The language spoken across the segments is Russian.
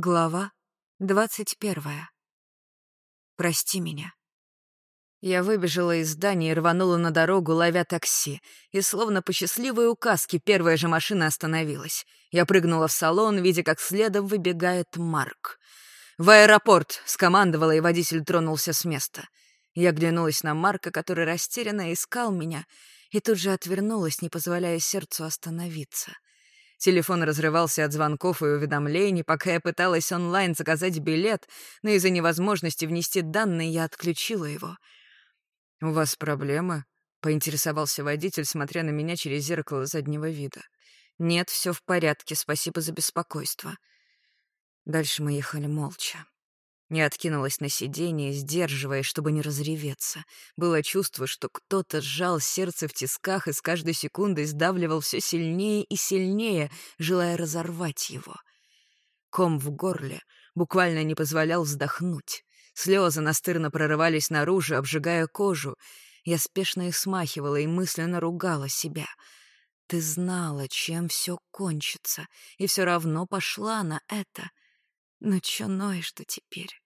Глава двадцать первая. Прости меня. Я выбежала из здания и рванула на дорогу, ловя такси. И словно по счастливой указке первая же машина остановилась. Я прыгнула в салон, видя, как следом выбегает Марк. «В аэропорт!» — скомандовала, и водитель тронулся с места. Я глянулась на Марка, который растерянно искал меня, и тут же отвернулась, не позволяя сердцу остановиться — Телефон разрывался от звонков и уведомлений, пока я пыталась онлайн заказать билет, но из-за невозможности внести данные я отключила его. «У вас проблемы?» — поинтересовался водитель, смотря на меня через зеркало заднего вида. «Нет, все в порядке, спасибо за беспокойство». Дальше мы ехали молча. Не откинулась на сиденье, сдерживая, чтобы не разреветься. Было чувство, что кто-то сжал сердце в тисках и с каждой секундой сдавливал все сильнее и сильнее, желая разорвать его. Ком в горле буквально не позволял вздохнуть. Слезы настырно прорывались наружу, обжигая кожу. Я спешно их смахивала и мысленно ругала себя. Ты знала, чем все кончится, и все равно пошла на это. Но чё ноешь-то теперь?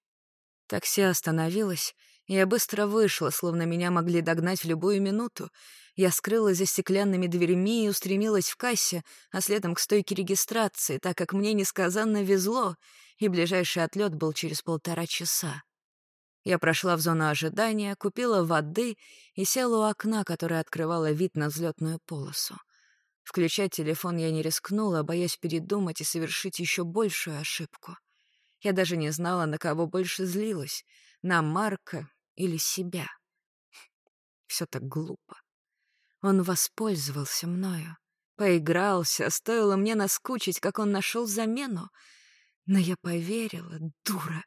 Такси остановилось, и я быстро вышла, словно меня могли догнать в любую минуту. Я скрылась за стеклянными дверьми и устремилась в кассе, а следом к стойке регистрации, так как мне несказанно везло, и ближайший отлет был через полтора часа. Я прошла в зону ожидания, купила воды и села у окна, которое открывало вид на взлетную полосу. Включать телефон я не рискнула, боясь передумать и совершить еще большую ошибку — я даже не знала, на кого больше злилась — на Марка или себя. Все так глупо. Он воспользовался мною, поигрался, стоило мне наскучить, как он нашел замену. Но я поверила, дура.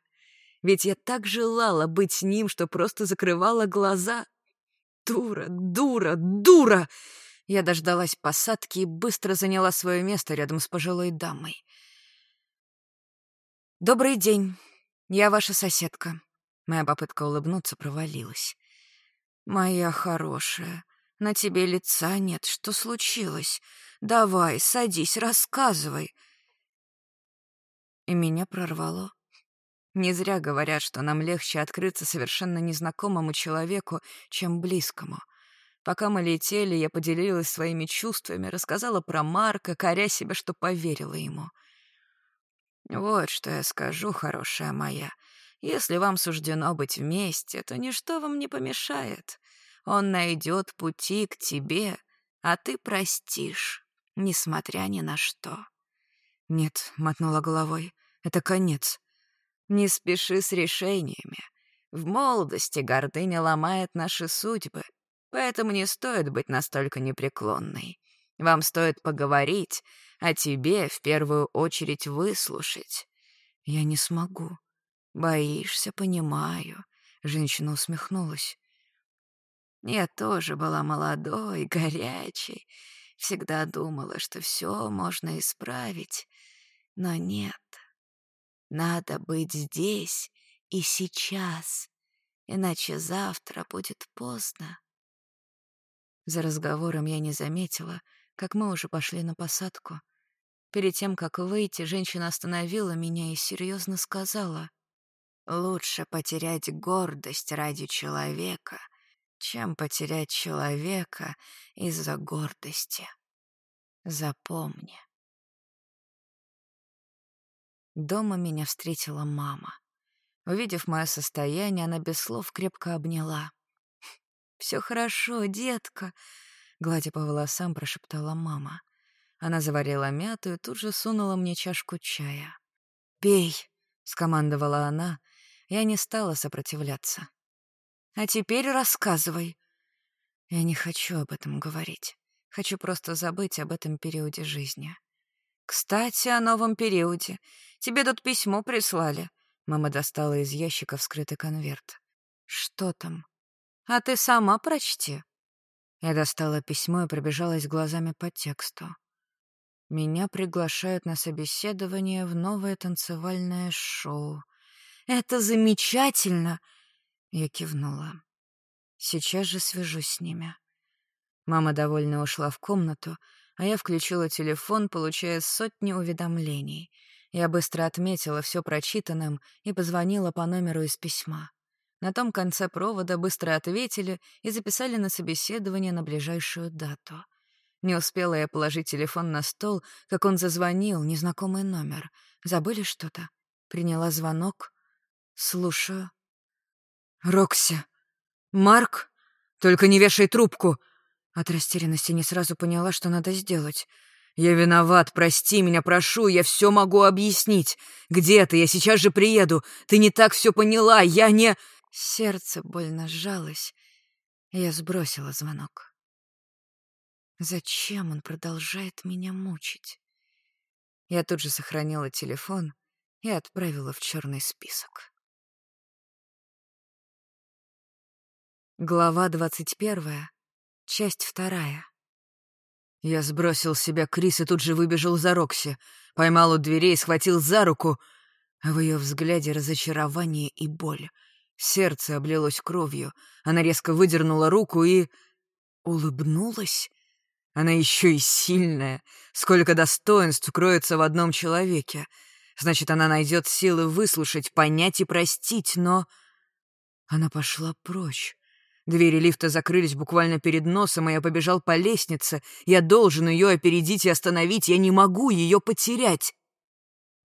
Ведь я так желала быть с ним, что просто закрывала глаза. Дура, дура, дура! Я дождалась посадки и быстро заняла свое место рядом с пожилой дамой. «Добрый день. Я ваша соседка». Моя попытка улыбнуться провалилась. «Моя хорошая, на тебе лица нет. Что случилось? Давай, садись, рассказывай». И меня прорвало. Не зря говорят, что нам легче открыться совершенно незнакомому человеку, чем близкому. Пока мы летели, я поделилась своими чувствами, рассказала про Марка, коря себя, что поверила ему — вот что я скажу, хорошая моя. Если вам суждено быть вместе, то ничто вам не помешает. Он найдет пути к тебе, а ты простишь, несмотря ни на что. Нет, мотнула головой, это конец. Не спеши с решениями. В молодости гордыня ломает наши судьбы, поэтому не стоит быть настолько непреклонной. Вам стоит поговорить, а тебе в первую очередь выслушать. Я не смогу. Боишься, понимаю. Женщина усмехнулась. Я тоже была молодой, горячей. Всегда думала, что все можно исправить. Но нет. Надо быть здесь и сейчас, иначе завтра будет поздно. За разговором я не заметила, как мы уже пошли на посадку. Перед тем, как выйти, женщина остановила меня и серьезно сказала, «Лучше потерять гордость ради человека, чем потерять человека из-за гордости. Запомни». Дома меня встретила мама. Увидев мое состояние, она без слов крепко обняла. «Все хорошо, детка», Гладя по волосам, прошептала мама. Она заварила мяту и тут же сунула мне чашку чая. «Пей», — скомандовала она. Я не стала сопротивляться. «А теперь рассказывай». Я не хочу об этом говорить. Хочу просто забыть об этом периоде жизни. «Кстати, о новом периоде. Тебе тут письмо прислали». Мама достала из ящика вскрытый конверт. «Что там?» «А ты сама прочти», я достала письмо и пробежалась глазами по тексту. Меня приглашают на собеседование в новое танцевальное шоу. «Это замечательно!» Я кивнула. «Сейчас же свяжусь с ними». Мама довольно ушла в комнату, а я включила телефон, получая сотни уведомлений. Я быстро отметила все прочитанным и позвонила по номеру из письма. На том конце провода быстро ответили и записали на собеседование на ближайшую дату. Не успела я положить телефон на стол, как он зазвонил, незнакомый номер. Забыли что-то? Приняла звонок. Слушаю. «Рокси! Марк? Только не вешай трубку!» От растерянности не сразу поняла, что надо сделать. «Я виноват, прости меня, прошу, я все могу объяснить. Где ты? Я сейчас же приеду. Ты не так все поняла, я не...» Сердце больно сжалось, и я сбросила звонок. Зачем он продолжает меня мучить? Я тут же сохранила телефон и отправила в черный список. Глава двадцать первая, часть вторая. Я сбросил с себя Крис и тут же выбежал за Рокси, поймал у дверей, схватил за руку, в ее взгляде разочарование и боль — Сердце облилось кровью. Она резко выдернула руку и... улыбнулась. Она еще и сильная. Сколько достоинств кроется в одном человеке. Значит, она найдет силы выслушать, понять и простить, но... Она пошла прочь. Двери лифта закрылись буквально перед носом, и я побежал по лестнице. Я должен ее опередить и остановить, я не могу ее потерять.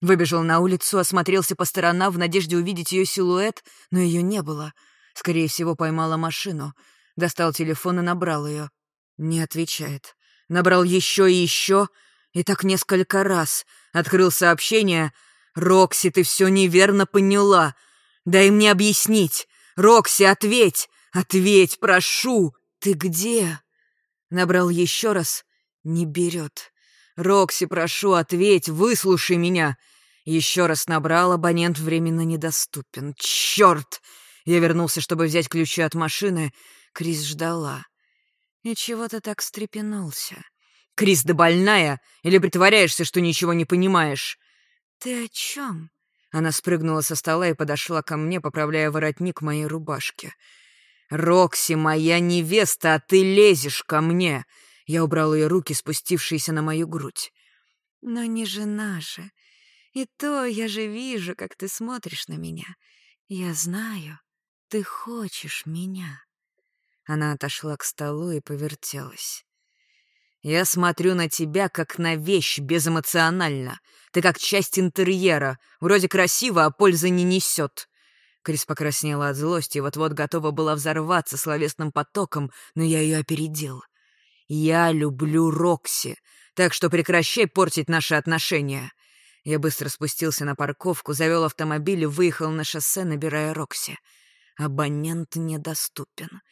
Выбежал на улицу, осмотрелся по сторонам в надежде увидеть ее силуэт, но ее не было. Скорее всего, поймала машину. Достал телефон и набрал ее. Не отвечает. Набрал еще и еще, и так несколько раз. Открыл сообщение. «Рокси, ты все неверно поняла. Дай мне объяснить. Рокси, ответь! Ответь, прошу! Ты где?» Набрал еще раз. Не берет. «Рокси, прошу, ответь, выслушай меня!» Еще раз набрал, абонент временно недоступен. Черт! Я вернулся, чтобы взять ключи от машины. Крис ждала. И чего ты так встрепенулся? Крис, да больная? Или притворяешься, что ничего не понимаешь? Ты о чем? Она спрыгнула со стола и подошла ко мне, поправляя воротник моей рубашки. «Рокси, моя невеста, а ты лезешь ко мне!» Я убрал ее руки, спустившиеся на мою грудь. «Но не жена же. И то я же вижу, как ты смотришь на меня. Я знаю, ты хочешь меня». Она отошла к столу и повертелась. «Я смотрю на тебя, как на вещь, безэмоционально. Ты как часть интерьера. Вроде красиво, а пользы не несет». Крис покраснела от злости и вот-вот готова была взорваться словесным потоком, но я ее опередил. «Я люблю Рокси, так что прекращай портить наши отношения». Я быстро спустился на парковку, завел автомобиль и выехал на шоссе, набирая Рокси. Абонент недоступен.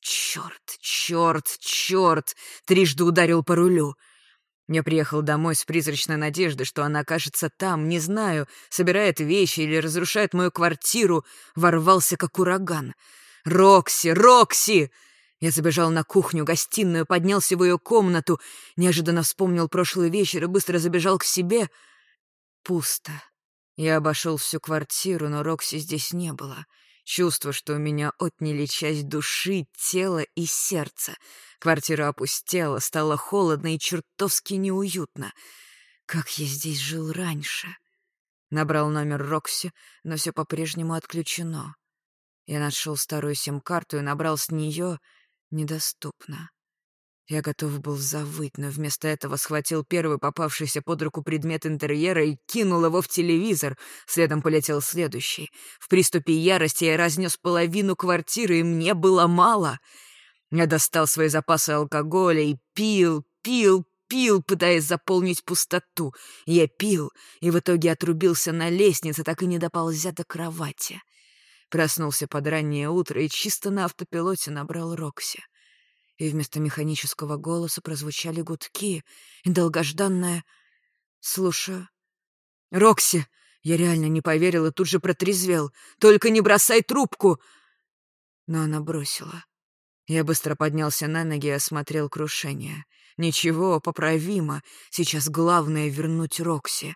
Черт, черт, черт! Трижды ударил по рулю. Я приехал домой с призрачной надеждой, что она окажется там, не знаю, собирает вещи или разрушает мою квартиру, ворвался как ураган. «Рокси! Рокси!» Я забежал на кухню, гостиную, поднялся в ее комнату, неожиданно вспомнил прошлый вечер и быстро забежал к себе. Пусто. Я обошел всю квартиру, но Рокси здесь не было. Чувство, что у меня отняли часть души, тела и сердца. Квартира опустела, стало холодно и чертовски неуютно. Как я здесь жил раньше? Набрал номер Рокси, но все по-прежнему отключено. Я нашел старую сим-карту и набрал с нее недоступно. Я готов был завыть, но вместо этого схватил первый попавшийся под руку предмет интерьера и кинул его в телевизор. Следом полетел следующий. В приступе ярости я разнес половину квартиры, и мне было мало. Я достал свои запасы алкоголя и пил, пил, пил, пытаясь заполнить пустоту. Я пил, и в итоге отрубился на лестнице, так и не доползя до кровати. Проснулся под раннее утро и чисто на автопилоте набрал Рокси. И вместо механического голоса прозвучали гудки и долгожданное «Слушаю». «Рокси!» Я реально не поверил и тут же протрезвел. «Только не бросай трубку!» Но она бросила. Я быстро поднялся на ноги и осмотрел крушение. Ничего, поправимо. Сейчас главное — вернуть Рокси.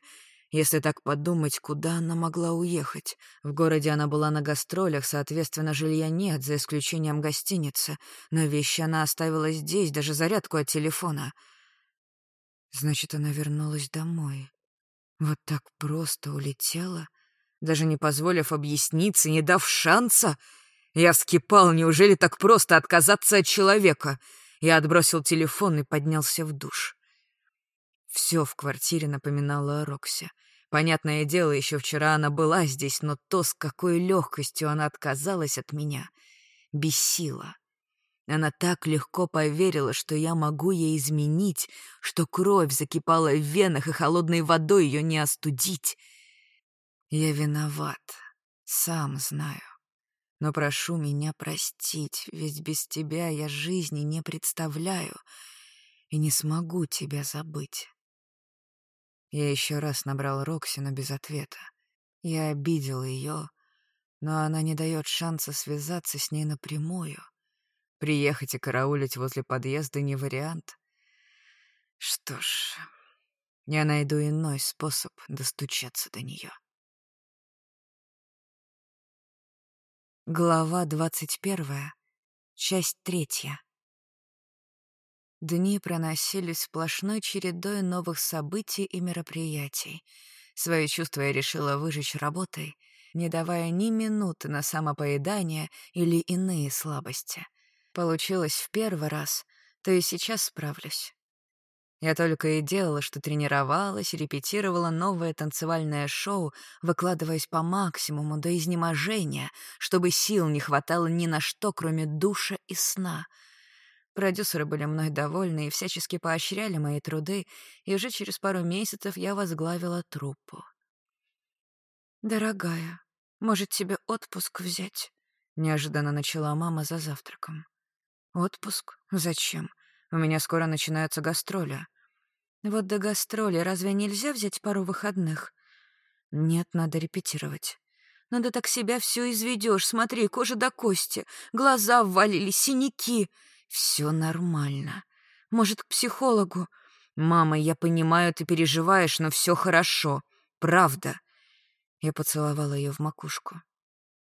Если так подумать, куда она могла уехать? В городе она была на гастролях, соответственно, жилья нет, за исключением гостиницы. Но вещи она оставила здесь, даже зарядку от телефона. Значит, она вернулась домой. Вот так просто улетела, даже не позволив объясниться, не дав шанса. Я вскипал, неужели так просто отказаться от человека? Я отбросил телефон и поднялся в душ. Все в квартире напоминало о Роксе. Понятное дело, еще вчера она была здесь, но то, с какой легкостью она отказалась от меня, бесило. Она так легко поверила, что я могу ей изменить, что кровь закипала в венах, и холодной водой ее не остудить. Я виноват, сам знаю. Но прошу меня простить, ведь без тебя я жизни не представляю и не смогу тебя забыть. Я еще раз набрал Роксина без ответа. Я обидел ее, но она не дает шанса связаться с ней напрямую. Приехать и караулить возле подъезда не вариант. Что ж, я найду иной способ достучаться до нее. Глава двадцать первая, часть третья. Дни проносились сплошной чередой новых событий и мероприятий. Свои чувства я решила выжечь работой, не давая ни минуты на самопоедание или иные слабости — Получилось в первый раз, то и сейчас справлюсь. Я только и делала, что тренировалась, репетировала новое танцевальное шоу, выкладываясь по максимуму до изнеможения, чтобы сил не хватало ни на что, кроме душа и сна. Продюсеры были мной довольны и всячески поощряли мои труды, и уже через пару месяцев я возглавила труппу. «Дорогая, может, тебе отпуск взять?» — неожиданно начала мама за завтраком. Отпуск? Зачем? У меня скоро начинаются гастроли. Вот до гастроли разве нельзя взять пару выходных? Нет, надо репетировать. Надо так себя все изведешь. Смотри, кожа до кости, глаза ввалились, синяки. Все нормально. Может, к психологу? Мама, я понимаю, ты переживаешь, но все хорошо. Правда. Я поцеловала ее в макушку.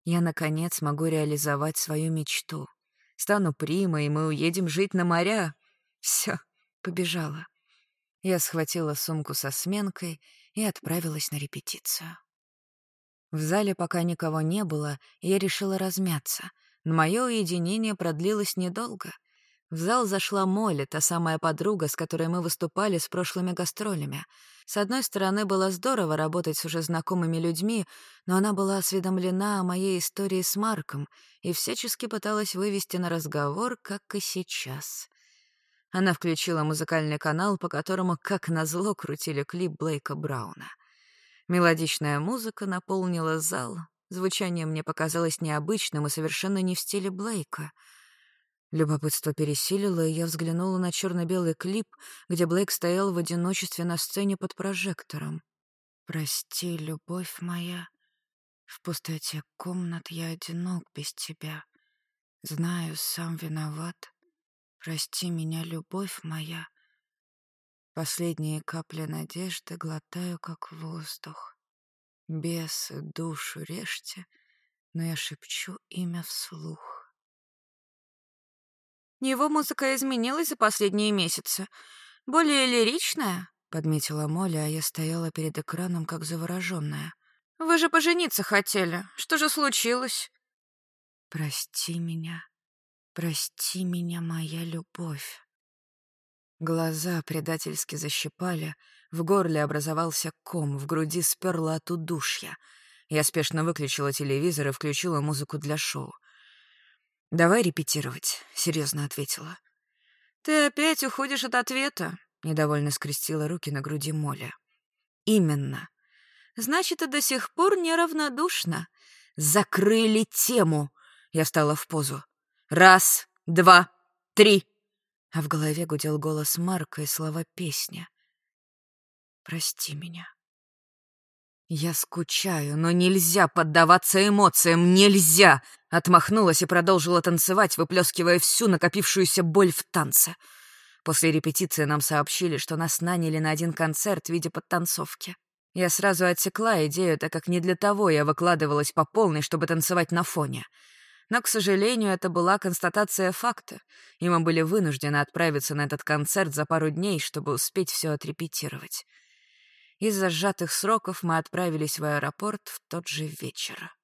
Я, наконец, могу реализовать свою мечту. Стану примой, и мы уедем жить на моря. Все, побежала. Я схватила сумку со сменкой и отправилась на репетицию. В зале пока никого не было, я решила размяться. Но мое уединение продлилось недолго. В зал зашла Молли, та самая подруга, с которой мы выступали с прошлыми гастролями — с одной стороны, было здорово работать с уже знакомыми людьми, но она была осведомлена о моей истории с Марком и всячески пыталась вывести на разговор, как и сейчас. Она включила музыкальный канал, по которому, как назло, крутили клип Блейка Брауна. Мелодичная музыка наполнила зал. Звучание мне показалось необычным и совершенно не в стиле Блейка — Любопытство пересилило, и я взглянула на черно-белый клип, где Блейк стоял в одиночестве на сцене под прожектором. «Прости, любовь моя, в пустоте комнат я одинок без тебя. Знаю, сам виноват. Прости меня, любовь моя. Последние капли надежды глотаю, как воздух. Бесы душу режьте, но я шепчу имя вслух. Его музыка изменилась за последние месяцы. Более лиричная, — подметила Молли, а я стояла перед экраном, как завороженная. «Вы же пожениться хотели. Что же случилось?» «Прости меня, прости меня, моя любовь». Глаза предательски защипали, в горле образовался ком, в груди сперло от удушья. Я спешно выключила телевизор и включила музыку для шоу. «Давай репетировать», — серьезно ответила. «Ты опять уходишь от ответа», — недовольно скрестила руки на груди Моля. «Именно. Значит, ты до сих пор неравнодушна. Закрыли тему!» Я встала в позу. «Раз, два, три!» А в голове гудел голос Марка и слова песни. «Прости меня». «Я скучаю, но нельзя поддаваться эмоциям, нельзя!» Отмахнулась и продолжила танцевать, выплескивая всю накопившуюся боль в танце. После репетиции нам сообщили, что нас наняли на один концерт в виде подтанцовки. Я сразу отсекла идею, так как не для того я выкладывалась по полной, чтобы танцевать на фоне. Но, к сожалению, это была констатация факта, и мы были вынуждены отправиться на этот концерт за пару дней, чтобы успеть все отрепетировать. Из-за сжатых сроков мы отправились в аэропорт в тот же вечер.